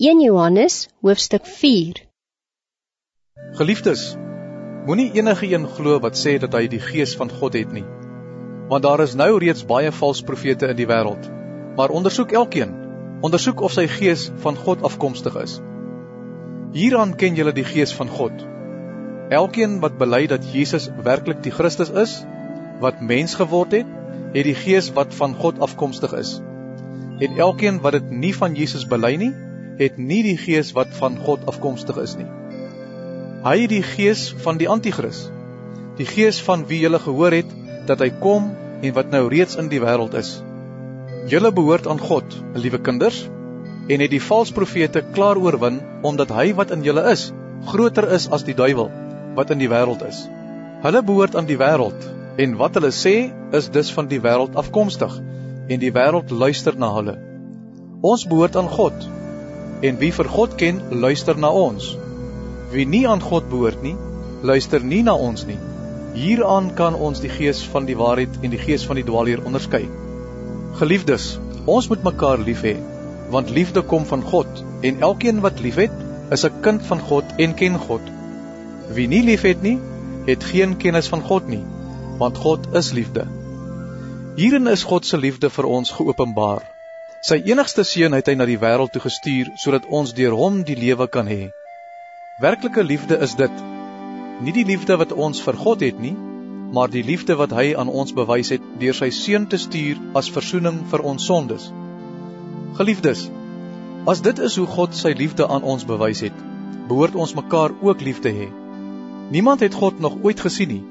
1 Johannes hoofstuk 4 Geliefdes, moenie enige een glo wat sê dat hy die gees van God het nie. Want daar is nou reeds baie valse profete in die wêreld. Maar ondersoek elkeen, ondersoek of sy gees van God afkomstig is. Hieraan ken julle die gees van God. Elkeen wat bely dat Jesus werklik die Christus is, wat mens geword het, het die gees wat van God afkomstig is. En elkeen wat dit nie van Jesus bely nie, het nie die gees wat van God afkomstig is nie. Hy het die gees van die anti-kris. Die gees van wie julle gehoor het dat hy kom en wat nou reeds in die wêreld is. Julle behoort aan God, liewe kinders, en het die valse profete klaar oorwin omdat hy wat in julle is, groter is as die duiwel wat in die wêreld is. Hulle behoort aan die wêreld En wat hulle sê is dus van die wêreld afkomstig en die wêreld luister na hulle. Ons behoort aan God. En wie vir God ken, luister na ons. Wie nie aan God behoort nie, luister nie na ons nie. Hieraan kan ons die gees van die waarheid en die gees van die dwaalleer onderskei. Geliefdes, ons moet mekaar lief hê, want liefde kom van God en elkeen wat liefhet, is 'n kind van God en ken God. Wie nie liefhet nie, het geen kennis van God nie want God is liefde. Hierin is God se liefde vir ons geopenbaar. Sy enigste seun het hy na die wêreld toe gestuur sodat ons deur hom die lewe kan hê. Werklike liefde is dit. Nie die liefde wat ons vir God het nie, maar die liefde wat hy aan ons bewys het deur sy seun te stuur as verzoening vir ons sondes. Geliefdes, as dit is hoe God sy liefde aan ons bewys het, behoort ons mekaar ook lief te hê. Niemand het God nog ooit gesien nie,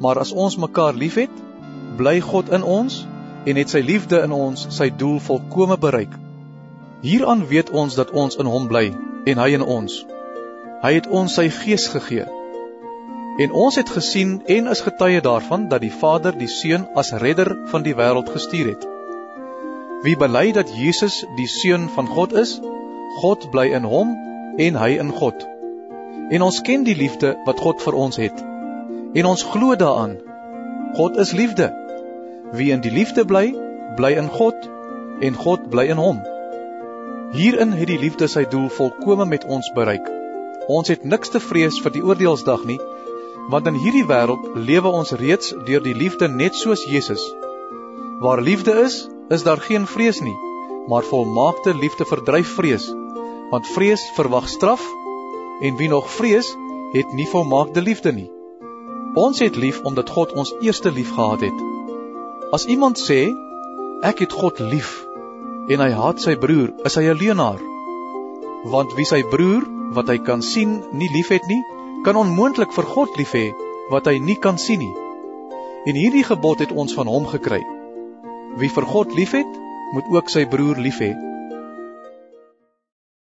Maar as ons mekaar liefhet, bly God in ons en het sy liefde in ons sy doel volkome bereik. Hieraan weet ons dat ons in hom bly en hy in ons. Hy het ons sy gees gegee. En ons het gesien en is getuie daarvan dat die Vader die Seun as redder van die wêreld gestuur het. Wie bely dat Jesus die seun van God is, God bly in hom en hy in God. En ons ken die liefde wat God vir ons het. En ons glo daaraan. God is liefde. Wie in die liefde bly, bly in God en God bly in hom. Hierin het die liefde sy doel volkome met ons bereik. Ons het niks te vrees vir die oordeelsdag nie, want in hierdie wêreld lewe ons reeds deur die liefde net soos Jesus. Waar liefde is, is daar geen vrees nie, maar volmaakte liefde verdryf vrees, want vrees verwag straf en wie nog vrees, het nie volmaakte liefde nie. Ons het lief omdat God ons eerste lief gehad het. As iemand sê ek het God lief en hy haat sy broer, is hy 'n leienaar. Want wie sy broer wat hy kan sien nie liefhet nie, kan onmoontlik vir God lief hê wat hy nie kan sien nie. En hierdie gebod het ons van hom gekry. Wie vir God liefhet, moet ook sy broer lief hê.